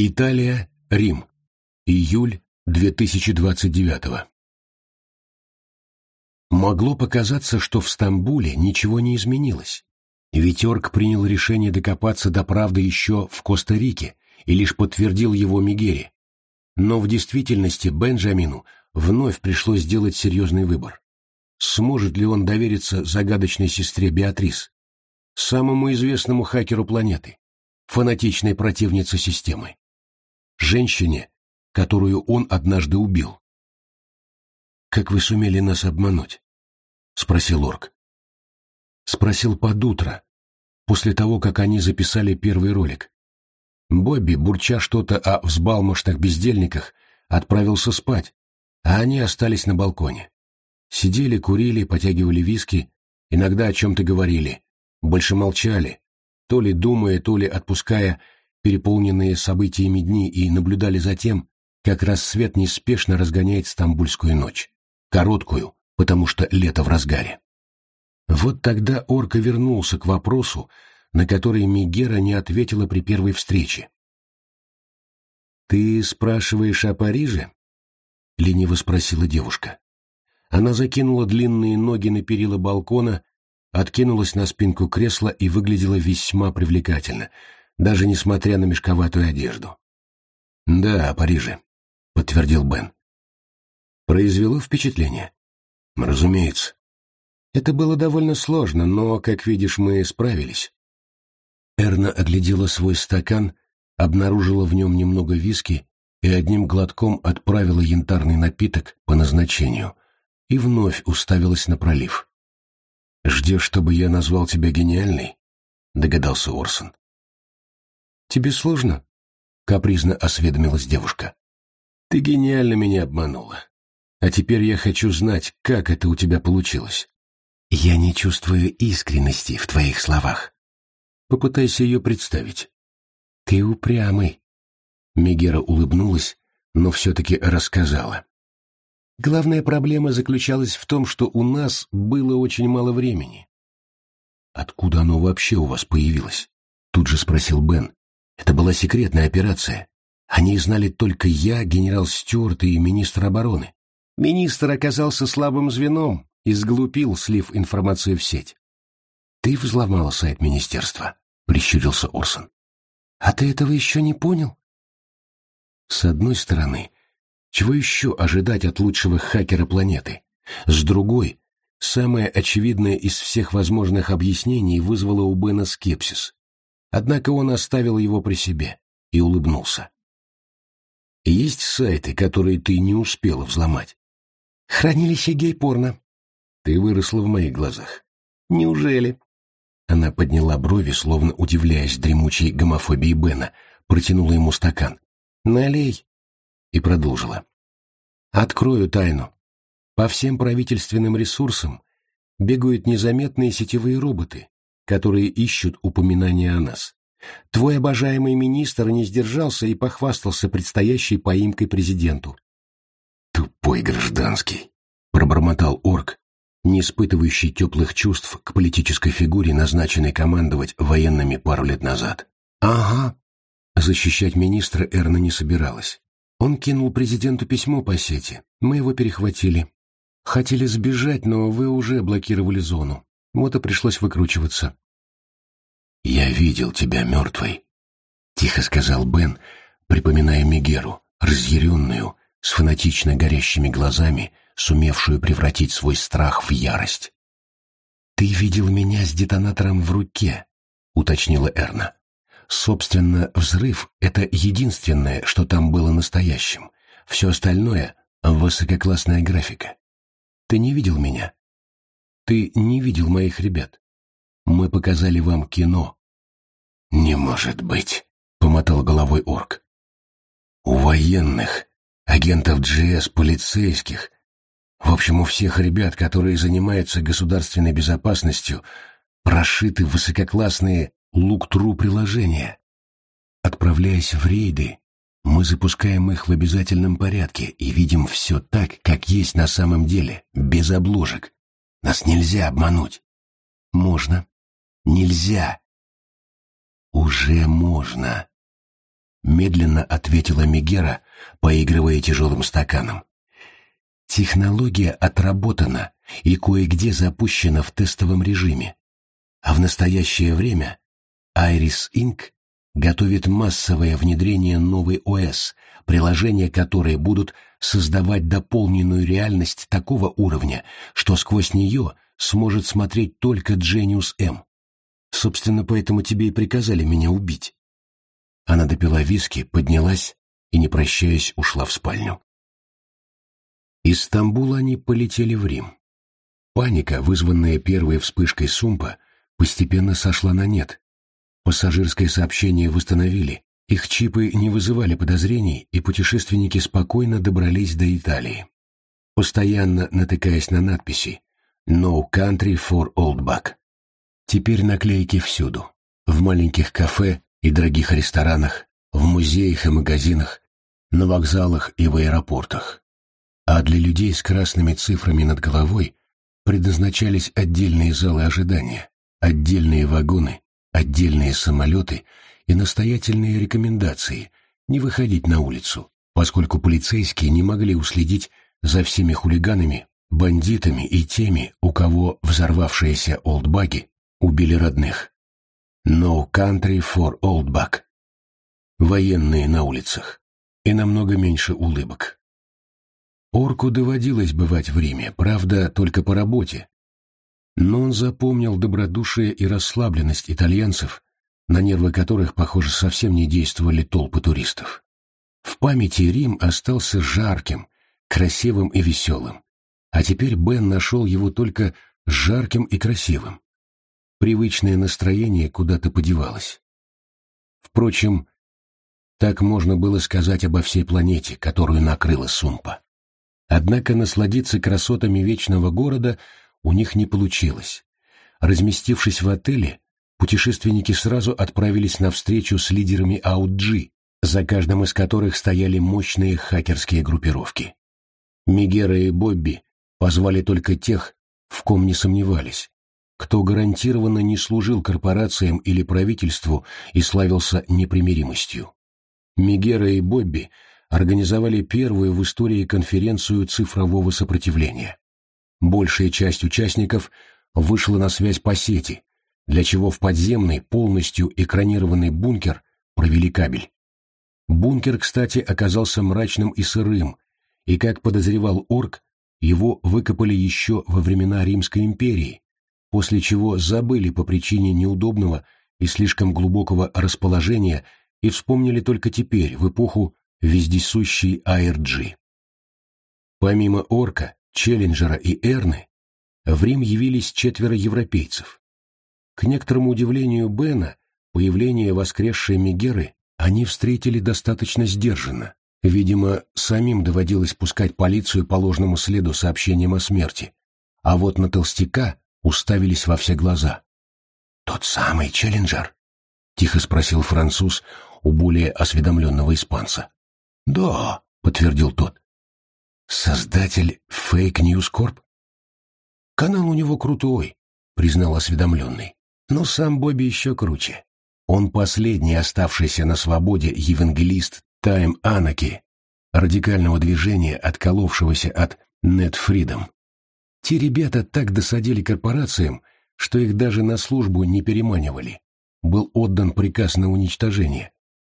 Италия, Рим. Июль 2029 Могло показаться, что в Стамбуле ничего не изменилось. Витерк принял решение докопаться до правды еще в Коста-Рике и лишь подтвердил его Мигере. Но в действительности Бенджамину вновь пришлось сделать серьезный выбор. Сможет ли он довериться загадочной сестре Беатрис, самому известному хакеру планеты, фанатичной противнице системы? Женщине, которую он однажды убил. «Как вы сумели нас обмануть?» — спросил Орк. Спросил под утро, после того, как они записали первый ролик. Бобби, бурча что-то о взбалмошных бездельниках, отправился спать, а они остались на балконе. Сидели, курили, потягивали виски, иногда о чем-то говорили, больше молчали, то ли думая, то ли отпуская переполненные событиями дни и наблюдали за тем, как рассвет неспешно разгоняет стамбульскую ночь. Короткую, потому что лето в разгаре. Вот тогда Орка вернулся к вопросу, на который Мигера не ответила при первой встрече. «Ты спрашиваешь о Париже?» — лениво спросила девушка. Она закинула длинные ноги на перила балкона, откинулась на спинку кресла и выглядела весьма привлекательно, даже несмотря на мешковатую одежду. «Да, о Париже», — подтвердил Бен. Произвело впечатление? Разумеется. Это было довольно сложно, но, как видишь, мы справились. Эрна оглядела свой стакан, обнаружила в нем немного виски и одним глотком отправила янтарный напиток по назначению и вновь уставилась на пролив. «Ждешь, чтобы я назвал тебя гениальной?» — догадался Орсон. «Тебе сложно?» — капризно осведомилась девушка. «Ты гениально меня обманула. А теперь я хочу знать, как это у тебя получилось». «Я не чувствую искренности в твоих словах». Попытайся ее представить. «Ты упрямый». Мегера улыбнулась, но все-таки рассказала. Главная проблема заключалась в том, что у нас было очень мало времени. «Откуда оно вообще у вас появилось?» Тут же спросил Бен, это была секретная операция. Они знали только я, генерал Стюарт и министр обороны. Министр оказался слабым звеном и сглупил, слив информацию в сеть. «Ты взломал сайт министерства», — прищурился Орсон. «А ты этого еще не понял?» С одной стороны, чего еще ожидать от лучшего хакера планеты? С другой, самое очевидное из всех возможных объяснений вызвало у Бена скепсис. Однако он оставил его при себе и улыбнулся. «Есть сайты, которые ты не успела взломать?» «Хранилище гей-порно». «Ты выросла в моих глазах». «Неужели?» Она подняла брови, словно удивляясь дремучей гомофобии Бена, протянула ему стакан. «Налей!» И продолжила. «Открою тайну. По всем правительственным ресурсам бегают незаметные сетевые роботы, которые ищут упоминания о нас. Твой обожаемый министр не сдержался и похвастался предстоящей поимкой президенту. «Тупой гражданский», — пробормотал орк, не испытывающий теплых чувств к политической фигуре, назначенной командовать военными пару лет назад. «Ага». Защищать министра Эрна не собиралась. Он кинул президенту письмо по сети. Мы его перехватили. Хотели сбежать, но вы уже блокировали зону. Вот и пришлось выкручиваться. «Я видел тебя мертвой», — тихо сказал Бен, припоминая Мегеру, разъяренную, с фанатично горящими глазами, сумевшую превратить свой страх в ярость. «Ты видел меня с детонатором в руке», — уточнила Эрна. «Собственно, взрыв — это единственное, что там было настоящим. Все остальное — высококлассная графика. Ты не видел меня?» Ты не видел моих ребят. Мы показали вам кино. Не может быть, помотал головой орк. У военных, агентов GS, полицейских, в общем, у всех ребят, которые занимаются государственной безопасностью, прошиты высококлассные лук-тру приложения. Отправляясь в рейды, мы запускаем их в обязательном порядке и видим все так, как есть на самом деле, без обложек. Нас нельзя обмануть. Можно. Нельзя. Уже можно. — медленно ответила Мегера, поигрывая тяжелым стаканом. Технология отработана и кое-где запущена в тестовом режиме. А в настоящее время Iris Inc. готовит массовое внедрение новой ОС, приложения которой будут создавать дополненную реальность такого уровня, что сквозь нее сможет смотреть только Джениус М. Собственно, поэтому тебе и приказали меня убить. Она допила виски, поднялась и, не прощаясь, ушла в спальню. Из Стамбула они полетели в Рим. Паника, вызванная первой вспышкой сумпа, постепенно сошла на нет. Пассажирское сообщение восстановили, их чипы не вызывали подозрений, и путешественники спокойно добрались до Италии. Постоянно натыкаясь на надписи «No country for old buck». Теперь наклейки всюду. В маленьких кафе и дорогих ресторанах, в музеях и магазинах, на вокзалах и в аэропортах. А для людей с красными цифрами над головой предназначались отдельные залы ожидания, отдельные вагоны, отдельные самолеты и настоятельные рекомендации не выходить на улицу, поскольку полицейские не могли уследить за всеми хулиганами, бандитами и теми, у кого взорвавшиеся олдбаги убили родных. No country for oldbag. Военные на улицах. И намного меньше улыбок. Орку доводилось бывать в Риме, правда, только по работе. Но он запомнил добродушие и расслабленность итальянцев, на нервы которых, похоже, совсем не действовали толпы туристов. В памяти Рим остался жарким, красивым и веселым. А теперь Бен нашел его только жарким и красивым. Привычное настроение куда-то подевалось. Впрочем, так можно было сказать обо всей планете, которую накрыла Сумпа. Однако насладиться красотами вечного города у них не получилось. Разместившись в отеле, путешественники сразу отправились на встречу с лидерами Ауджи, за каждым из которых стояли мощные хакерские группировки. Мегера и Бобби позвали только тех, в ком не сомневались, кто гарантированно не служил корпорациям или правительству и славился непримиримостью. Мегера и Бобби организовали первую в истории конференцию цифрового сопротивления. Большая часть участников вышла на связь по сети, для чего в подземный, полностью экранированный бункер провели кабель. Бункер, кстати, оказался мрачным и сырым, и, как подозревал Орк, его выкопали еще во времена Римской империи, после чего забыли по причине неудобного и слишком глубокого расположения и вспомнили только теперь, в эпоху вездесущей ARG. Помимо Орка, Челленджера и Эрны, в Рим явились четверо европейцев. К некоторому удивлению Бена, появление воскресшей Мегеры они встретили достаточно сдержанно. Видимо, самим доводилось пускать полицию по ложному следу сообщением о смерти. А вот на толстяка уставились во все глаза. «Тот самый Челленджер?» — тихо спросил француз у более осведомленного испанца. «Да», — подтвердил тот. «Создатель Fake News Corp?» «Канал у него крутой», — признал осведомленный. Но сам Бобби еще круче. Он последний оставшийся на свободе евангелист Тайм Анаки, радикального движения, отколовшегося от Нетфридом. Те ребята так досадили корпорациям, что их даже на службу не переманивали. Был отдан приказ на уничтожение.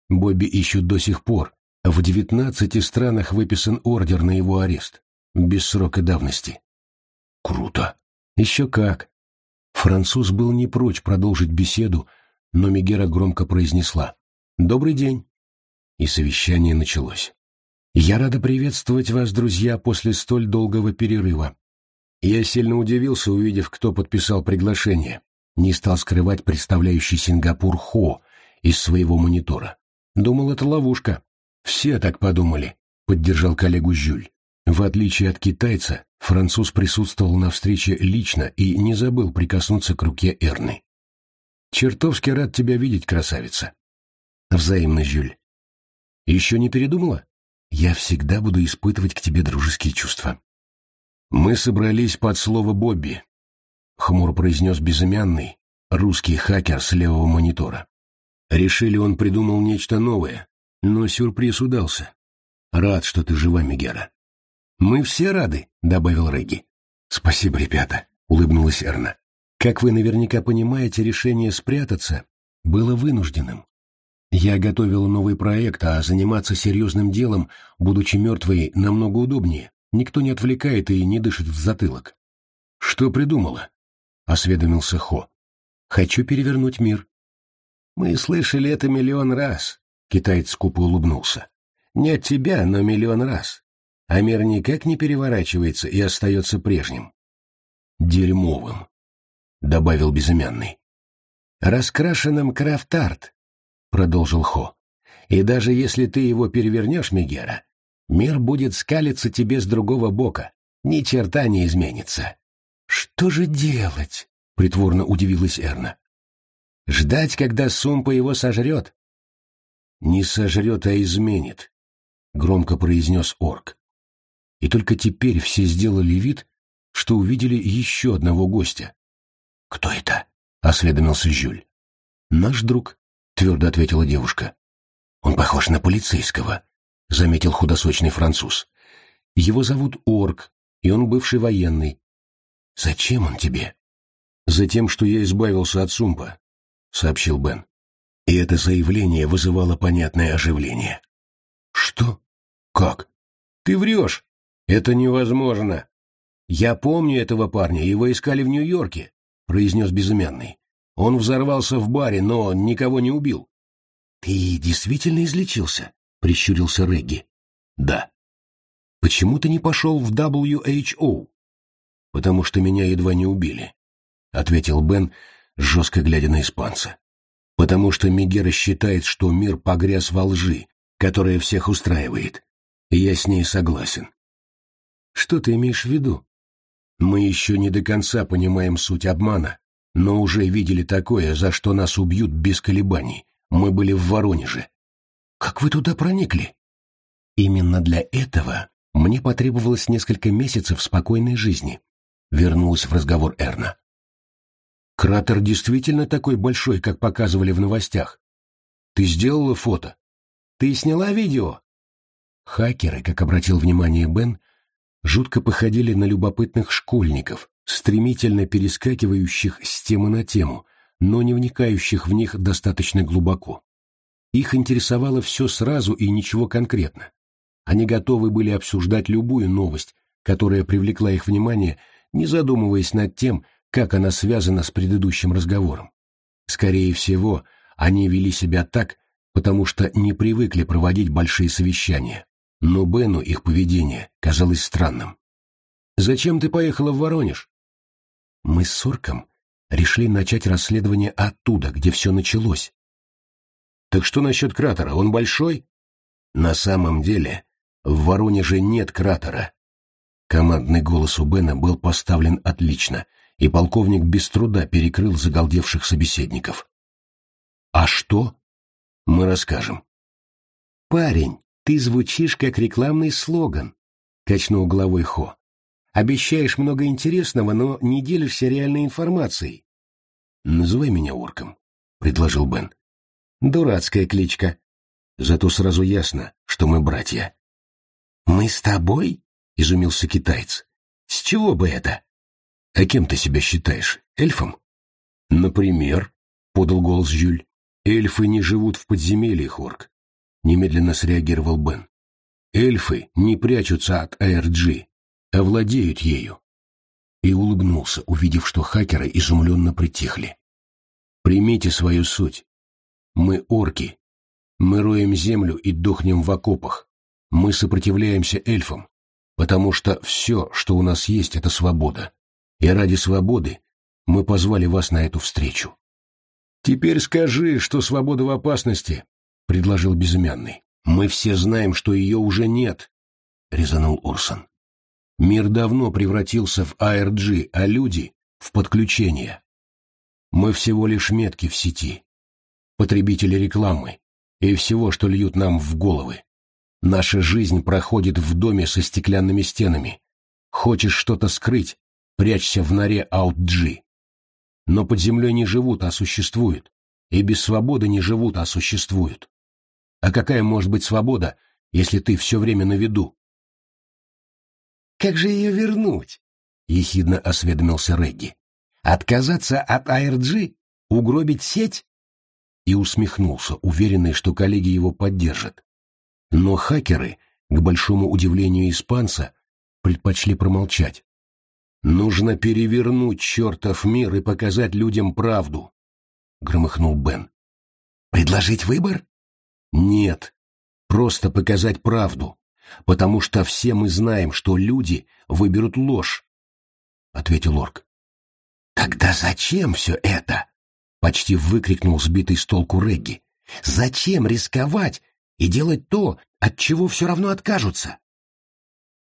Бобби ищут до сих пор. В девятнадцати странах выписан ордер на его арест. Без срока давности. Круто. Еще как. Француз был не прочь продолжить беседу, но Мегера громко произнесла «Добрый день». И совещание началось. «Я рада приветствовать вас, друзья, после столь долгого перерыва. Я сильно удивился, увидев, кто подписал приглашение. Не стал скрывать представляющий Сингапур Хо из своего монитора. Думал, это ловушка. Все так подумали, поддержал коллегу Жюль. В отличие от китайца, француз присутствовал на встрече лично и не забыл прикоснуться к руке Эрны. «Чертовски рад тебя видеть, красавица!» «Взаимно, Жюль!» «Еще не передумала?» «Я всегда буду испытывать к тебе дружеские чувства». «Мы собрались под слово Бобби», — хмуро произнес безымянный, русский хакер с левого монитора. Решили, он придумал нечто новое, Но сюрприз удался. Рад, что ты жива, Мегера. Мы все рады, добавил Регги. Спасибо, ребята, улыбнулась Эрна. Как вы наверняка понимаете, решение спрятаться было вынужденным. Я готовил новый проект, а заниматься серьезным делом, будучи мертвой, намного удобнее. Никто не отвлекает и не дышит в затылок. «Что придумала?» — осведомился Хо. «Хочу перевернуть мир». «Мы слышали это миллион раз», — китаец скупо улыбнулся. «Не от тебя, но миллион раз. А мир никак не переворачивается и остается прежним». «Дерьмовым», — добавил безымянный. «Раскрашенным крафт-арт», — продолжил Хо. «И даже если ты его перевернешь, Мегера, мир будет скалиться тебе с другого бока, ни черта не изменится». «Что же делать?» — притворно удивилась Эрна. «Ждать, когда Сумпа его сожрет?» «Не сожрет, а изменит», — громко произнес орк. И только теперь все сделали вид, что увидели еще одного гостя. «Кто это?» — осведомился Жюль. «Наш друг», — твердо ответила девушка. «Он похож на полицейского», — заметил худосочный француз. «Его зовут Орк, и он бывший военный. «Зачем он тебе?» «Затем, что я избавился от Сумпа», — сообщил Бен. И это заявление вызывало понятное оживление. «Что? Как? Ты врешь! Это невозможно!» «Я помню этого парня, его искали в Нью-Йорке», — произнес безымянный. «Он взорвался в баре, но никого не убил». «Ты действительно излечился?» — прищурился Регги. «Да». «Почему ты не пошел в WHO?» потому что меня едва не убили», — ответил Бен, жестко глядя на испанца. «Потому что Мегера считает, что мир погряз во лжи, которая всех устраивает, я с ней согласен». «Что ты имеешь в виду?» «Мы еще не до конца понимаем суть обмана, но уже видели такое, за что нас убьют без колебаний. Мы были в Воронеже». «Как вы туда проникли?» «Именно для этого мне потребовалось несколько месяцев спокойной жизни, вернулась в разговор Эрна. Кратер действительно такой большой, как показывали в новостях. Ты сделала фото? Ты сняла видео? Хакеры, как обратил внимание Бен, жутко походили на любопытных школьников, стремительно перескакивающих с темы на тему, но не вникающих в них достаточно глубоко. Их интересовало все сразу и ничего конкретно. Они готовы были обсуждать любую новость, которая привлекла их внимание не задумываясь над тем, как она связана с предыдущим разговором. Скорее всего, они вели себя так, потому что не привыкли проводить большие совещания, но Бену их поведение казалось странным. «Зачем ты поехала в Воронеж?» «Мы с Сорком решили начать расследование оттуда, где все началось». «Так что насчет кратера? Он большой?» «На самом деле, в Воронеже нет кратера», Командный голос у Бена был поставлен отлично, и полковник без труда перекрыл загалдевших собеседников. «А что?» «Мы расскажем». «Парень, ты звучишь как рекламный слоган», — качнул головой Хо. «Обещаешь много интересного, но не делишься реальной информацией». «Называй меня орком», — предложил Бен. «Дурацкая кличка. Зато сразу ясно, что мы братья». «Мы с тобой?» — изумился китаец. «С чего бы это?» «А кем ты себя считаешь? Эльфом?» «Например», — подал голос Жюль, — «эльфы не живут в подземельях, Орк», — немедленно среагировал Бен. «Эльфы не прячутся от АРГ, а владеют ею». И улыбнулся, увидев, что хакеры изумленно притихли. «Примите свою суть. Мы орки. Мы роем землю и дохнем в окопах. Мы сопротивляемся эльфам потому что все, что у нас есть, это свобода. И ради свободы мы позвали вас на эту встречу. «Теперь скажи, что свобода в опасности», — предложил безымянный. «Мы все знаем, что ее уже нет», — резанул Орсон. «Мир давно превратился в АРГ, а люди — в подключение. Мы всего лишь метки в сети, потребители рекламы и всего, что льют нам в головы. Наша жизнь проходит в доме со стеклянными стенами. Хочешь что-то скрыть, прячься в норе Аут-Джи. Но под землей не живут, а существуют. И без свободы не живут, а существуют. А какая может быть свобода, если ты все время на виду? «Как же ее вернуть?» — ехидно осведомился Регги. «Отказаться от ARG? Угробить сеть?» И усмехнулся, уверенный, что коллеги его поддержат. Но хакеры, к большому удивлению испанца, предпочли промолчать. «Нужно перевернуть чертов мир и показать людям правду», — громыхнул Бен. «Предложить выбор?» «Нет, просто показать правду, потому что все мы знаем, что люди выберут ложь», — ответил Орк. «Тогда зачем все это?» — почти выкрикнул сбитый с толку Регги. «Зачем рисковать и делать то, от чего все равно откажутся?»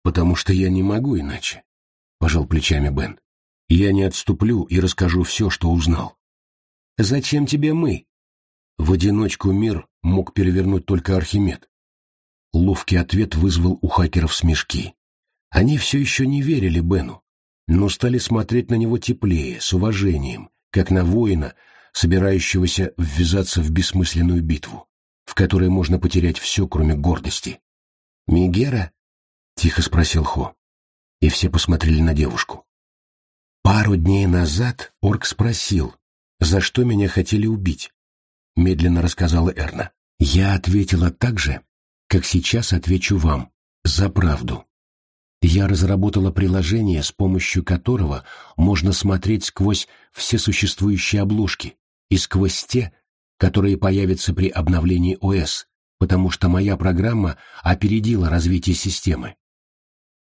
«Потому что я не могу иначе пожал плечами Бен. Я не отступлю и расскажу все, что узнал. Зачем тебе мы? В одиночку мир мог перевернуть только Архимед. Ловкий ответ вызвал у хакеров смешки. Они все еще не верили Бену, но стали смотреть на него теплее, с уважением, как на воина, собирающегося ввязаться в бессмысленную битву, в которой можно потерять все, кроме гордости. «Мигера?» — тихо спросил Хо и все посмотрели на девушку. Пару дней назад орк спросил, за что меня хотели убить. Медленно рассказала Эрна. Я ответила так же, как сейчас отвечу вам, за правду. Я разработала приложение, с помощью которого можно смотреть сквозь все существующие обложки и сквозь те, которые появятся при обновлении ОС, потому что моя программа опередила развитие системы.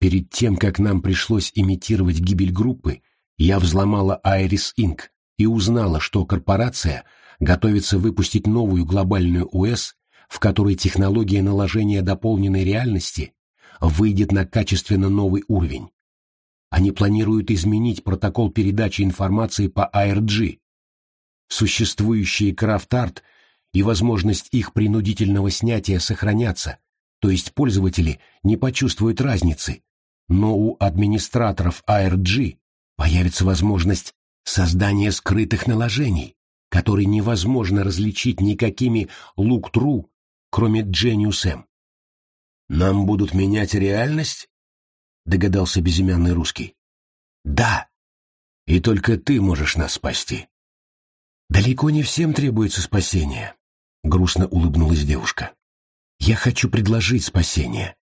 Перед тем, как нам пришлось имитировать гибель группы, я взломала Iris Inc. и узнала, что корпорация готовится выпустить новую глобальную ОС, в которой технология наложения дополненной реальности выйдет на качественно новый уровень. Они планируют изменить протокол передачи информации по ARG. Существующие крафт-арт и возможность их принудительного снятия сохранятся, то есть пользователи не почувствуют разницы, но у администраторов ARG появится возможность создания скрытых наложений, которые невозможно различить никакими лук-тру, кроме Genius M. «Нам будут менять реальность?» — догадался безымянный русский. «Да, и только ты можешь нас спасти». «Далеко не всем требуется спасение», — грустно улыбнулась девушка. «Я хочу предложить спасение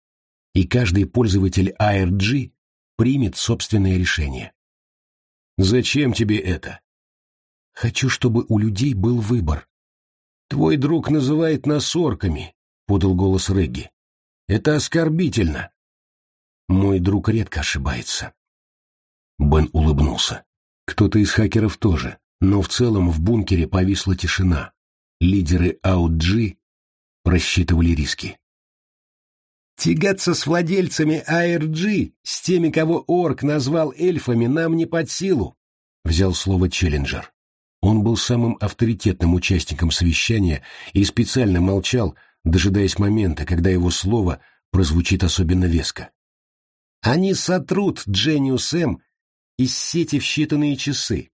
и каждый пользователь ARG примет собственное решение. Зачем тебе это? Хочу, чтобы у людей был выбор. Твой друг называет нас орками, подал голос Регги. Это оскорбительно. Мой друг редко ошибается. Бен улыбнулся. Кто-то из хакеров тоже, но в целом в бункере повисла тишина. Лидеры AUG просчитывали риски. Тягаться с владельцами ARG, с теми, кого Орк назвал эльфами, нам не под силу, — взял слово Челленджер. Он был самым авторитетным участником совещания и специально молчал, дожидаясь момента, когда его слово прозвучит особенно веско. Они сотрут Дженниус М из сети в считанные часы.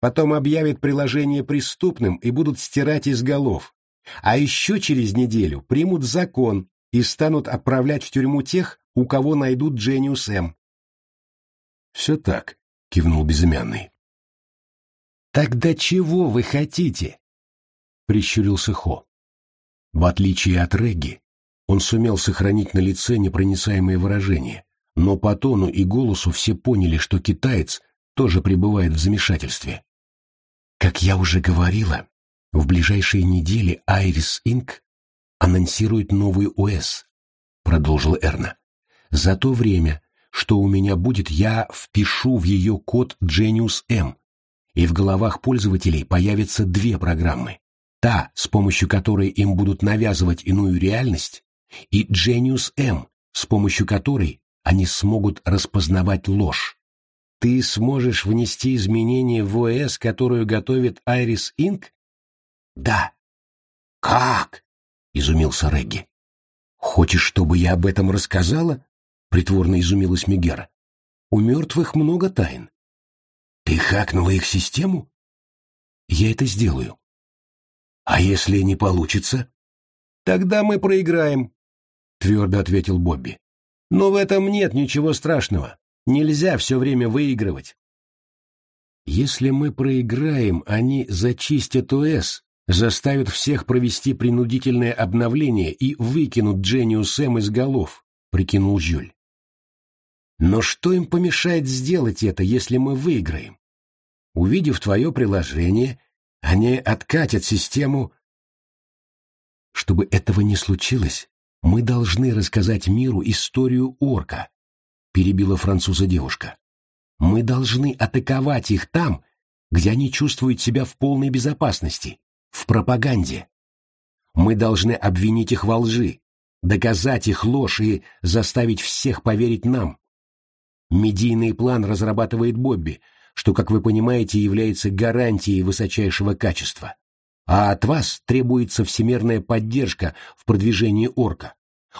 Потом объявят приложение преступным и будут стирать из голов. А еще через неделю примут закон, и станут отправлять в тюрьму тех, у кого найдут Дженниус М. «Все так», — кивнул безымянный. «Тогда чего вы хотите?» — прищурился Хо. В отличие от Регги, он сумел сохранить на лице непроницаемое выражение, но по тону и голосу все поняли, что китаец тоже пребывает в замешательстве. Как я уже говорила, в ближайшие недели Айрис Инк анонсирует новый ОС, продолжил Эрна. За то время, что у меня будет, я впишу в ее код Genius M, и в головах пользователей появятся две программы. Та, с помощью которой им будут навязывать иную реальность, и Genius M, с помощью которой они смогут распознавать ложь. Ты сможешь внести изменения в ОС, которую готовит Iris Inc? Да. Как? — изумился Регги. «Хочешь, чтобы я об этом рассказала?» — притворно изумилась Мегера. «У мертвых много тайн». «Ты хакнула их систему?» «Я это сделаю». «А если не получится?» Тогда мы проиграем, твердо ответил Бобби. Но в этом нет ничего страшного. Нельзя все время выигрывать. Если мы проиграем, они зачистят ОС, заставят всех провести принудительное обновление и выкинут Дженнию Сэм из голов, прикинул Жюль. Но что им помешает сделать это, если мы выиграем? Увидев твое приложение, они откатят систему. Чтобы этого не случилось, мы должны рассказать миру историю орка, перебила француза девушка. Мы должны атаковать их там, где они чувствуют себя в полной безопасности, в пропаганде. Мы должны обвинить их во лжи, доказать их ложь и заставить всех поверить нам. Медийный план разрабатывает Бобби, что, как вы понимаете, является гарантией высочайшего качества. А от вас требуется всемирная поддержка в продвижении орка.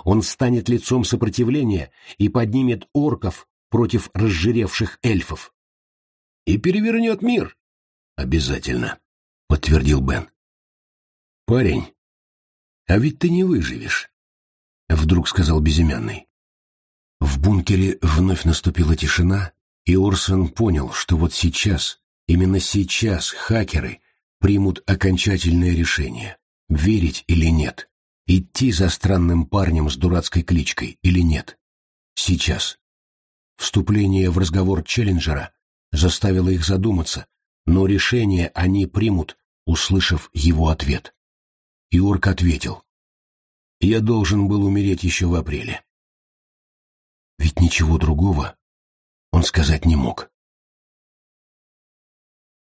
Он станет лицом сопротивления и поднимет орков против разжиревших эльфов. И перевернет мир. Обязательно, подтвердил Бен. Парень, а ведь ты не выживешь, вдруг сказал безымянный. В бункере вновь наступила тишина, и Орсон понял, что вот сейчас, именно сейчас хакеры примут окончательное решение, верить или нет, идти за странным парнем с дурацкой кличкой или нет. Сейчас. Вступление в разговор Челленджера заставило их задуматься, но решение они примут, услышав его ответ. Иорк ответил. «Я должен был умереть еще в апреле». Ведь ничего другого он сказать не мог.